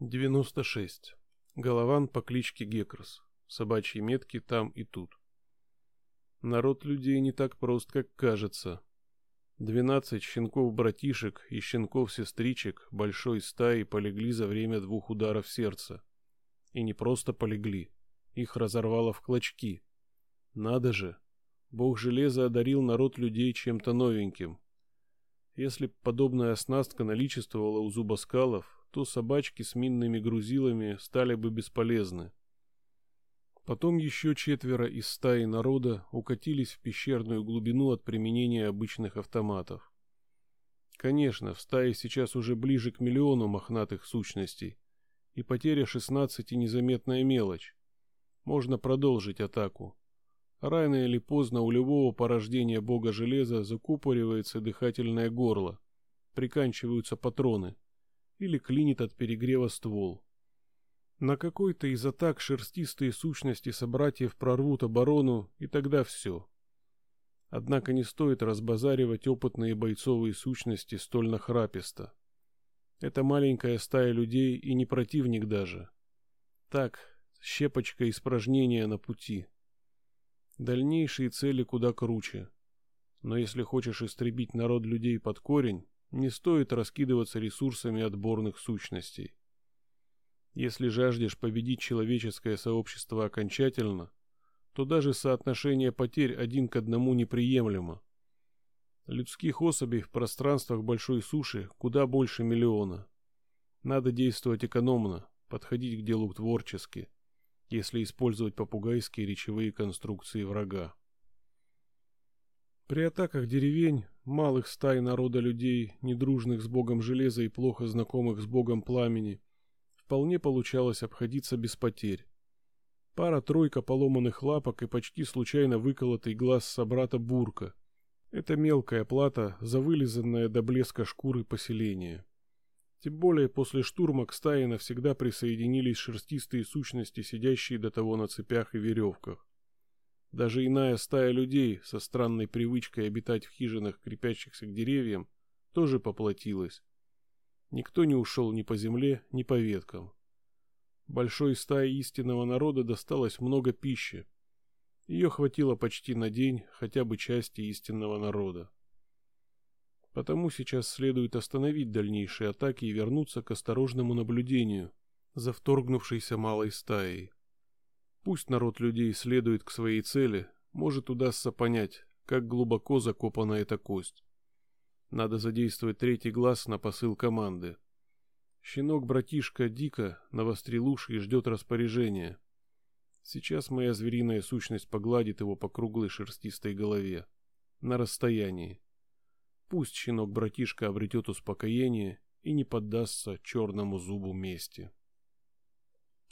96. Голован по кличке Гекрос. Собачьи метки там и тут. Народ людей не так прост, как кажется. Двенадцать щенков-братишек и щенков-сестричек большой стаи полегли за время двух ударов сердца. И не просто полегли. Их разорвало в клочки. Надо же. Бог железа одарил народ людей чем-то новеньким. Если подобная оснастка наличествовала у зубоскалов, то собачки с минными грузилами стали бы бесполезны. Потом еще четверо из стаи народа укатились в пещерную глубину от применения обычных автоматов. Конечно, в стае сейчас уже ближе к миллиону мохнатых сущностей, и потеря 16 незаметная мелочь. Можно продолжить атаку. Рано или поздно у любого порождения бога железа закупоривается дыхательное горло, приканчиваются патроны – или клинит от перегрева ствол. На какой-то из атак шерстистые сущности собратьев прорвут оборону, и тогда все. Однако не стоит разбазаривать опытные бойцовые сущности столь нахраписто. Это маленькая стая людей и не противник даже. Так, щепочка испражнения на пути. Дальнейшие цели куда круче. Но если хочешь истребить народ людей под корень, не стоит раскидываться ресурсами отборных сущностей. Если жаждешь победить человеческое сообщество окончательно, то даже соотношение потерь один к одному неприемлемо. Людских особей в пространствах большой суши куда больше миллиона. Надо действовать экономно, подходить к делу творчески, если использовать попугайские речевые конструкции врага. При атаках деревень малых стай народа людей, недружных с богом железа и плохо знакомых с богом пламени, вполне получалось обходиться без потерь. Пара-тройка поломанных лапок и почти случайно выколотый глаз собрата Бурка. Это мелкая плата за вылизанное до блеска шкуры поселение. Тем более после штурма к стае навсегда присоединились шерстистые сущности, сидящие до того на цепях и веревках. Даже иная стая людей со странной привычкой обитать в хижинах, крепящихся к деревьям, тоже поплатилась. Никто не ушел ни по земле, ни по веткам. Большой стае истинного народа досталось много пищи. Ее хватило почти на день хотя бы части истинного народа. Потому сейчас следует остановить дальнейшие атаки и вернуться к осторожному наблюдению за вторгнувшейся малой стаей. Пусть народ людей следует к своей цели, может удастся понять, как глубоко закопана эта кость. Надо задействовать третий глаз на посыл команды. Щенок-братишка дико навострил уши и ждет распоряжения. Сейчас моя звериная сущность погладит его по круглой шерстистой голове. На расстоянии. Пусть щенок-братишка обретет успокоение и не поддастся черному зубу мести.